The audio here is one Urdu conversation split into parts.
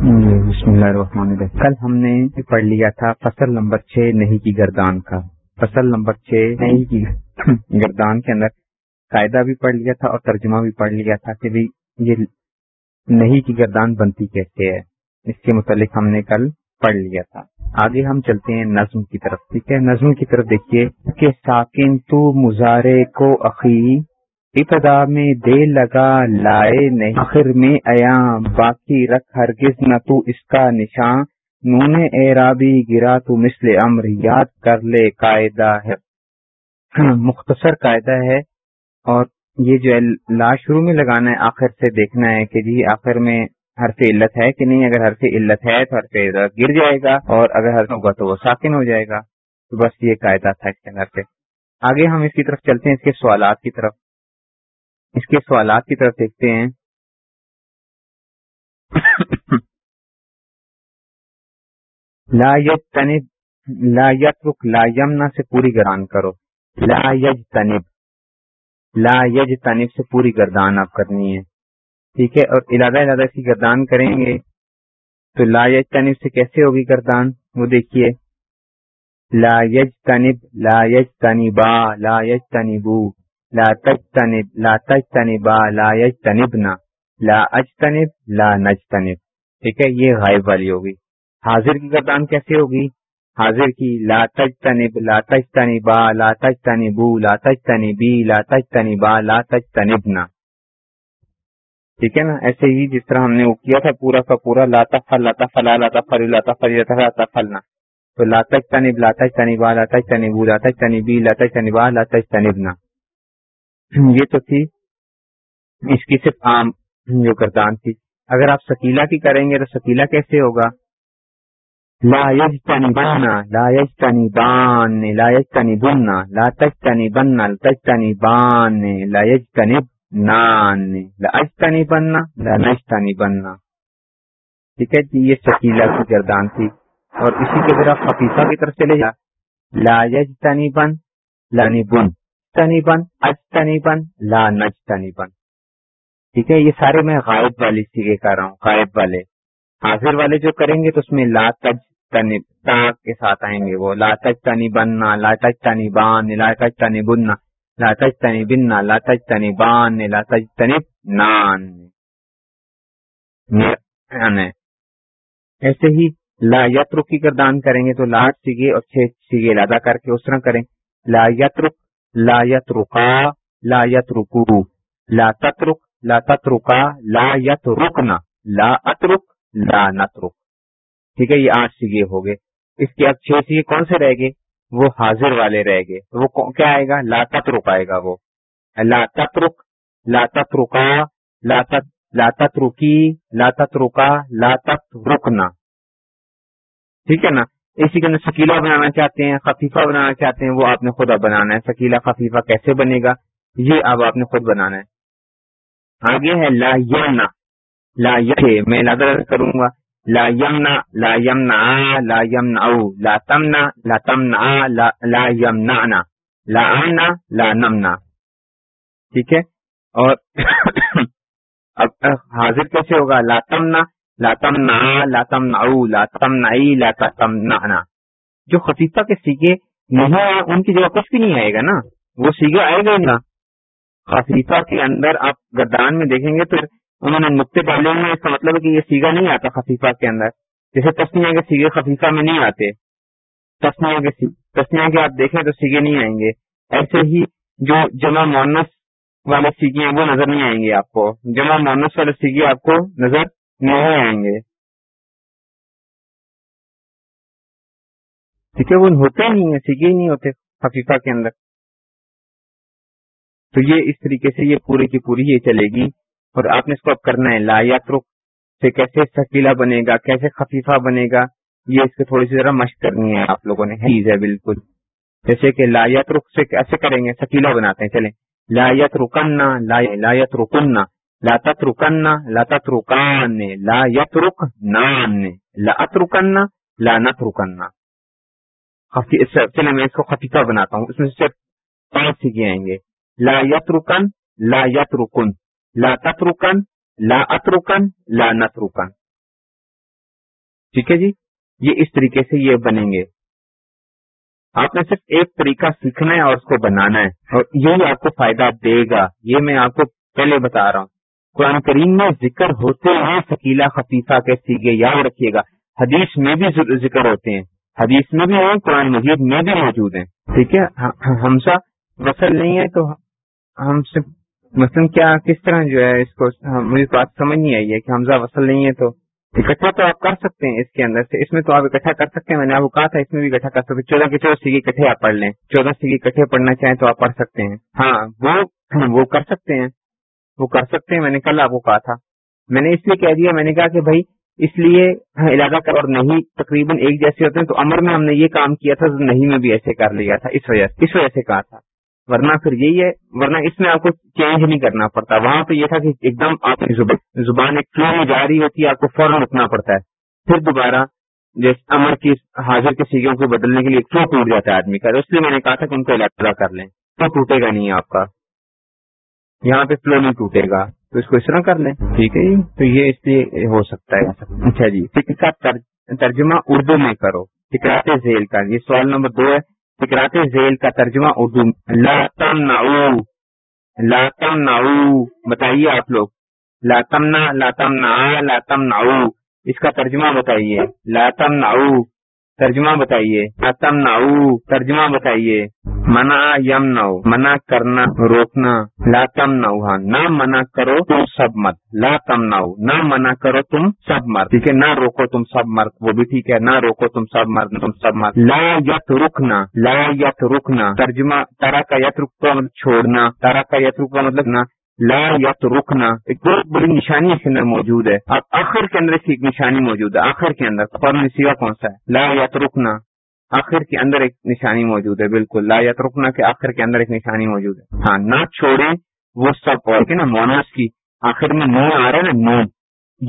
جی، بسم اللہ الرحمن الرحیم۔ کل ہم نے پڑھ لیا تھا فصل نمبر چھ نہیں کی گردان کا۔ فصل نمبر چھ نہیں کی گردان کے اندر قاعدہ بھی پڑھ لیا تھا اور ترجمہ بھی پڑھ لیا تھا کہ یہ نہیں کی گردان بنتی کیسے ہے۔ اس کے متعلق ہم نے کل پڑھ لیا تھا۔ آگے ہم چلتے ہیں نظم کی طرف۔ ٹھیک ہے، نظم کی طرف دیکھیے کہ ساکن تو مظاہرے کو عقی ابتدا میں دے لگا، لائے نہیں، آخر میں ایا باقی رکھ ہرگز نہ تو اس کا نشان۔ نون اعرابی گرا تو مثل امر، یاد کر لے، قاعدہ ہے۔ مختصر قاعدہ ہے۔ اور یہ جو لا شروع میں لگانا ہے، آخر سے دیکھنا ہے کہ جی آخر میں حرف علت ہے کہ نہیں؟ اگر حرف علت ہے تو حرف گر جائے گا، اور اگر حرف ہوگا تو وہ ساکن ہو جائے گا۔ تو بس یہ قاعدہ تھا اس کے اندر سے آگے ہم اس کی طرف چلتے ہیں، اس کے سوالات کی طرف۔ اس کے سوالات کی طرف دیکھتے ہیں۔ لا تنب لا یترک، لا یمنا سے پوری گردان کرو۔ لا یج تنب لا یج تنب سے پوری گردان آپ کرنی ہے۔ ٹھیک ہے، اور ارادہ ارادہ کی گردان کریں گے تو لا یج تنب سے کیسے ہوگی گردان؟ وہ دیکھیے۔ لا یج تنب لا یج تنبا لا یج تنبو لا تجتنب لا تجتنبا لا یجتنبنا لا اجتنب لا نجتنب ٹھیک ہے یہ غائب والی ہوگی حاضر کی گردان کیسے ہوگی حاضر کی لا تجتنب لا تجتنبا لا تجتنبو لا تجتنبی لا تجتنبا لا تجتنبنا ٹھیک ہے نا ایسے ہی جس طرح ہم نے وہ کیا تھا پورا کا پورا لا تفل لا تفلا لا تفل لا تفل لا تفلنا تو لا تجتنب لا تجتنبا لا تجتنبو لا تجتنبی لا تجتنبا لا تجتنبنا یہ تو تھی، اس کی صرف عام جو گردان تھی۔ اگر آپ سکیلا کی کریں گے تو سکیلا کیسے ہوگا؟ لا یج تنی بننا لا یج تنی بان، لا یج تنی بننا لا تج تنی بننا تج تنی بان، لا یج تنی نان، لا تنی بننا لا نج تنی بننا ٹھیک ہے جی یہ سکیلا کی گردان تھی۔ اور اسی کے ذرا خفیفہ کی طرف چلے جا۔ لا یج تنی بن لانی بن۔ تنی بن اج بن لا نج بن ٹھیک ہے، یہ سارے میں غائب والی سیگے کر رہا ہوں، غائب والے۔ حاضر والے جو کریں گے تو اس میں لا تج تنی کے ساتھ آئیں گے وہ۔ لا تج تنی بننا لا تج تنی بان لا تج تنی بننا لا تج تنی بننا لا تج تنی بان لا تج تنی نان ایسے ہی لا یترک کی گردان کریں گے تو لاٹ سیگے اور چھ سیگے لادا کر کے اس طرح کریں۔ لا یترک لا یترکا، لا یترکو. لا تترک، لا تترکا، لا یترکنا. لا اترک، لا نترک. ٹھیک ہے، یہ آٹھ سیگے ہو گئے اس کے اب چھ سیگے کون سے رہ گئے؟ وہ حاضر والے رہ گئے. وہ کیا آئے گا؟ لا تترک آئے گا وہ. لا تترک، لا تترکا، لا تت لا تترکی، لا تترکا، لا تترکنا. ٹھیک ہے نا؟ اسی کے اندر شکیلا بنانا چاہتے ہیں، خفیفہ بنانا چاہتے ہیں، وہ آپ نے خود بنانا ہے۔ شکیلا خفیفہ کیسے بنے گا؟ یہ اب آپ نے خود بنانا ہے۔ آگے ہے لا یمنا۔ لا میں لادر کروں گا۔ لا یمنا لا یمنا لا یمنا، او، لا تمنا لا تمنا، لا یمنا لا آنا، لا نمنا۔ ٹھیک ہے؟ اور اب حاضر کیسے ہوگا؟ لا تمنا لاتم نا لاتم لاتم لاتم جو خفیفہ کے سیگے نہیں، ان کی جگہ کچھ بھی نہیں آئے گا نا. وہ سیگا آئے گا نا. خفیفہ کے اندر آپ گردان میں دیکھیں گے تو انہوں نے نقطے ڈالے ہوئے اس کا مطلب ہے کہ یہ سیگا نہیں آتا خفیفہ کے اندر. جیسے تسنیا کے سیگے خفیفہ میں نہیں آتے. تسنیا کے تسنیا کے آپ دیکھیں تو سیگے نہیں آئیں گے. ایسے ہی جو جمع مونس والے سیگے ہیں، وہ نظر نہیں آئیں گے آپ کو. جمع مونس والے سیگے آپ کو نظر نہیں آئیں گے۔ ٹھیک ہے وہ ہوتے نہیں ہیں، سیکھے ہی نہیں ہوتے حقیقہ کے اندر۔ تو یہ اس طریقے سے یہ پورے کی پوری یہ چلے گی۔ اور آپ نے اس کو اب کرنا ہے، لا یاترک سے کیسے شکیلا بنے گا، کیسے خفیفہ بنے گا، یہ اس کو تھوڑی سی ذرا مشق کرنی ہے آپ لوگوں نے۔ چیز ہے، بالکل۔ جیسے کہ لا یاترک سے کیسے کریں گے شکیلا بناتے ہیں، چلیں۔ لا یترکننا لا لا تترکن لا تترکان لا یترک نان لا اترکن لا نترکن چلے میں اس کو خفیفہ بناتا ہوں۔ اس میں سے پانچ سیکھے آئیں گے۔ لا یترکن لا یترکن لا تترکن لا اترکن لا نترکن ٹھیک ہے جی؟ یہ اس طریقے سے یہ بنیں گے۔ آپ نے صرف ایک طریقہ سیکھنا ہے اور اس کو بنانا ہے۔ اور یہی آپ کو فائدہ دے گا۔ یہ میں آپ کو پہلے بتا رہا ہوں۔ قرآن کریم میں ذکر ہوتے ہیں شکیلا خفیفہ کے سیگے یاد رکھیے گا۔ حدیث میں بھی ذکر ہوتے ہیں۔ حدیث میں بھی ہیں، قرآن مجید میں بھی موجود ہیں۔ ٹھیک ہے؟ ہمسا وصل نہیں ہے تو ہم سے مثلاً کیا کس طرح جو ہے اس کو مجھے بات سمجھ نہیں آئی ہے کہ حمزہ وصل نہیں ہے تو اکٹھا تو آپ کر سکتے ہیں اس کے اندر سے۔ اس میں تو آپ اکٹھا کر سکتے ہیں، میں نے آپ کو کہا تھا اس میں بھی اکٹھا کر سکتے چودہ کے چودہ سیگے اکٹھے آپ پڑھ لیں۔ چودہ سیگے اکٹھے پڑھنا چاہیں تو آپ پڑھ سکتے ہیں۔ ہاں وہ وہ کر سکتے ہیں۔ وہ کر سکتے ہیں؟ میں نے کل آپ کو کہا تھا۔ میں نے اس لیے کہہ دیا، میں نے کہا کہ بھائی، اس لیے علاقہ اور نہیں، تقریباً ایک جیسے ہوتے ہیں۔ تو امر میں ہم نے یہ کام کیا تھا، نہیں میں بھی ایسے کر لیا تھا، اس وجہ سے، اس وجہ سے کہا تھا۔ ورنہ پھر یہی ہے، ورنہ اس میں آپ کو چینج نہیں کرنا پڑتا۔ وہاں پہ یہ تھا کہ ایک دم آپ کی زبان ایک فلو میں جا رہی ہوتی ہے، آپ کو فوراً رکنا پڑتا ہے۔ پھر دوبارہ جیسے امر کی حاضر کے سیگوں کو بدلنے کے لیے فلو ٹوٹ جاتا ہے آدمی کا۔ اس لیے میں نے کہا تھا کہ ان کو علاقہ کر لیں۔ تو ٹوٹے گا نہیں آپ کا۔ یہاں پہ فلو نہیں ٹوٹے گا، تو اس کو اس طرح کر لیں۔ ٹھیک ہے جی؟ تو یہ اس لیے ہو سکتا ہے۔ اچھا جی کا ترجمہ اردو میں کرو۔ فکرات ذیل کا، یہ سوال نمبر دو ہے۔ فکرات ذیل کا ترجمہ اردو لاتم ناؤ لاتم ناؤ بتائیے آپ لوگ۔ لاتم نا لاتم نا لاتم ناؤ اس کا ترجمہ بتائیے۔ لاتم ناؤ ترجمہ بتائیے۔ لاتم ناؤ ترجمہ بتائیے۔ منع یم نو منع کرنا روکنا لا تم ہاں نہ منع کرو تم سب مت لا تم نہ منع کرو تم سب مر ٹھیک ہے نہ روکو تم سب مرد وہ بھی ٹھیک ہے نہ روکو تم سب مرد تم سب مرد لا یت رکنا لا یت رکنا ترجمہ تارا کا یت رک کا مطلب چھوڑنا تارا کا یت رک کا مطلب نہ لا یت رکنا ایک بہت بڑی نشانی اس کے اندر موجود ہے اب آخر کے اندر اس کی ایک نشانی موجود ہے آخر کے اندر فوراً سیوا کون سا ہے لا یت رکنا آخر کے اندر ایک نشانی موجود ہے بالکل۔ لا یا رکنا کے آخر کے اندر ایک نشانی موجود ہے۔ ہاں نہ چھوڑے وہ سب اور۔ نا مونس کی آخر میں نون آ رہا ہے نا نون۔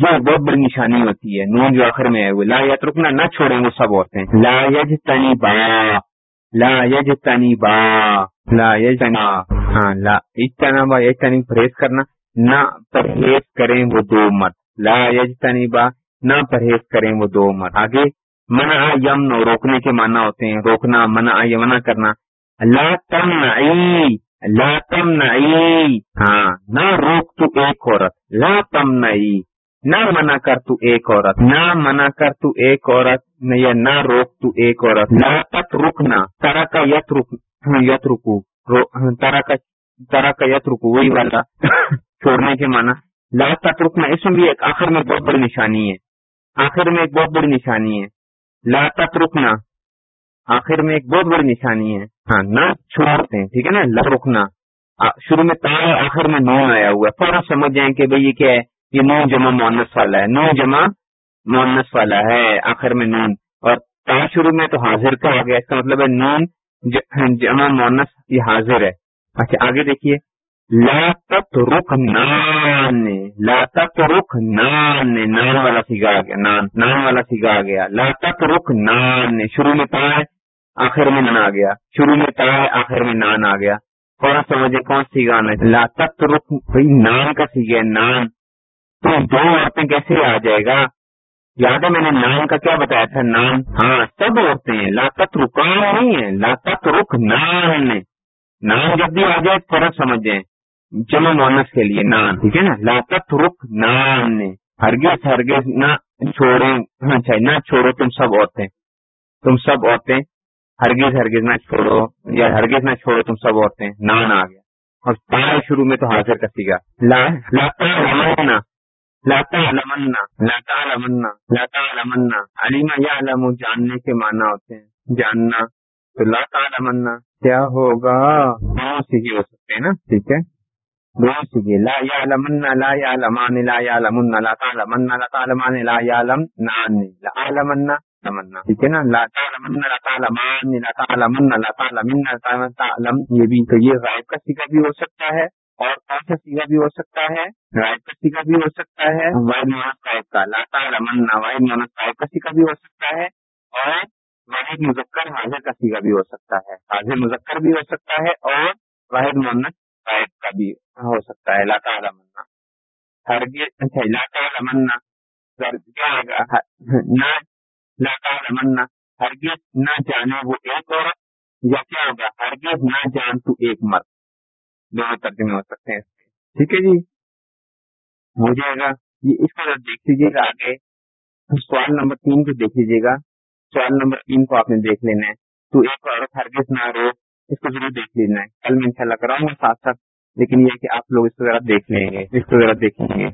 یہ بہت بڑی نشانی ہوتی ہے۔ نون جو آخر میں ہے وہ لا یا رکنا نہ چھوڑے وہ سب عورتیں۔ لا یج تنی با۔ لا یج تنی با۔ لا یج ہاں لا اجتنا با یج تنی پرہیز کرنا۔ نہ پرہیز کریں وہ دو مت لا یج تنی با نہ پرہیز کریں وہ دو مت آگے منع یم نو، روکنے کے معنی ہوتے ہیں، روکنا، منع منع کرنا۔ لا تم نئی لا تم ہاں نہ روک تو ایک عورت، لا تم نہ منع کر تو ایک عورت، نہ منع کر تو ایک عورت، یا نہ روک تو ایک عورت۔ لا تک رکنا ترا کا یت رک یت رکو ترا کا ترا کا یت رکو وہی والا۔ چھوڑنے کے معنی۔ لا تک رکنا اس میں بھی ایک آخر میں بہت بڑی نشانی ہے۔ آخر میں ایک بہت بڑی نشانی ہے۔ لا تک رکنا آخر میں ایک بہت بڑی نشانی ہے۔ ہاں نہ چھوڑتے ہیں، ٹھیک ہے نا؟ لا رکنا۔ شروع میں تا آخر میں نون آیا ہوا ہے۔ فوراً سمجھ جائیں کہ بھائی یہ کیا ہے؟ یہ نو جمع مونس والا ہے۔ نو جمع مونس والا ہے۔ آخر میں نون۔ اور تا شروع میں تو حاضر کا آ گیا۔ اس کا مطلب ہے نون جمع مونس یہ حاضر ہے۔ اچھا آگے دیکھیے۔ لا تک رخ نان لا تک رخ نان نان والا سیگا گیا، نان نان والا سیگا گیا، لا تک رخ نان شروع میں تا ہے، آخر میں نان آ گیا، شروع میں تا ہے، آخر میں نان آ گیا تھوڑا سمجھے کون سی گانا ہے؟ لا تک رخ بھائی نان کا سیگا ہے، نان۔ تو دو عورتیں کیسے آ جائے گا؟ یاد ہے میں نے نان کا کیا بتایا تھا؟ نان۔ ہاں سب عورتیں ہیں، لا تک رکان نہیں ہے لا تک رخ نان نان جب بھی آ جائے تھوڑا سمجھ جائیں۔ جمع مونس کے لیے نان ٹھیک ہے نا؟ لاطت رخ نان ہرگز ہرگز نہ چھوڑے ہاں، اچھا نہ چھوڑو، تم سب عورتیں۔ تم سب عورتیں، ہرگز ہرگز نہ چھوڑو، یا ہرگز نہ چھوڑو، تم سب عورتیں۔ نان آ گیا۔ اور پائے شروع میں تو حاضر کا سیگا لاتا لمنا لاتا لمنا لاتا لمنا لاتا لمنا علیما یا علم جاننے کے معنی ہوتے ہیں۔ جاننا، تو لاتا لمنا کیا ہوگا؟ سے ہی ہو سکتے ہیں نا؟ ٹھیک ہے؟ لا يعلمن، لا يعلمان، لا يعلمن، لا تعلمن، لا تعلمان، لا يعلم نان لا علمن تمنا ٹھیک ہے نا لا تعلمن، لا تعلمان، لا تعلمن لا تعلمن، لا تعلم. یہ بھی تو یہ غائب کا سیگا بھی ہو سکتا ہے اور کون سا سیگا بھی ہو سکتا ہے؟ غائب کا سیگا بھی ہو سکتا ہے۔ واحد مونس قائب کا لا تعلمن واحد مونس قائب کا سیگا بھی ہو سکتا ہے اور واحد مذکر، حاضر کا سیگا بھی ہو سکتا ہے۔ حاضر مذکر بھی ہو سکتا ہے اور واحد مونس قائب کا بھی ہو سکتا ہے لاتا منا ہر اچھا منا نہ ہرگز نہ جانے وہ ایک عورت، یا کیا ہوگا؟ ہرگز نہ جان تو ایک مرد۔ دونوں ترجمے ہو سکتے ہیں۔ ٹھیک ہے جی؟ ہو جائے گا یہ اس طرح دیکھ لیجیے گا آگے۔ سوال نمبر تین کو دیکھ لیجیے گا۔ سوال نمبر تین کو آپ نے دیکھ لینا ہے۔ تو ایک عورت ہرگز نہ رو اس کو ضرور دیکھ لینا ہے۔ کل میں انشاءاللہ کراؤں گا ساتھ ساتھ، لیکن یہ کہ آپ لوگ اس کو ذرا دیکھ لیں گے، اس کو ذرا دیکھیں گے۔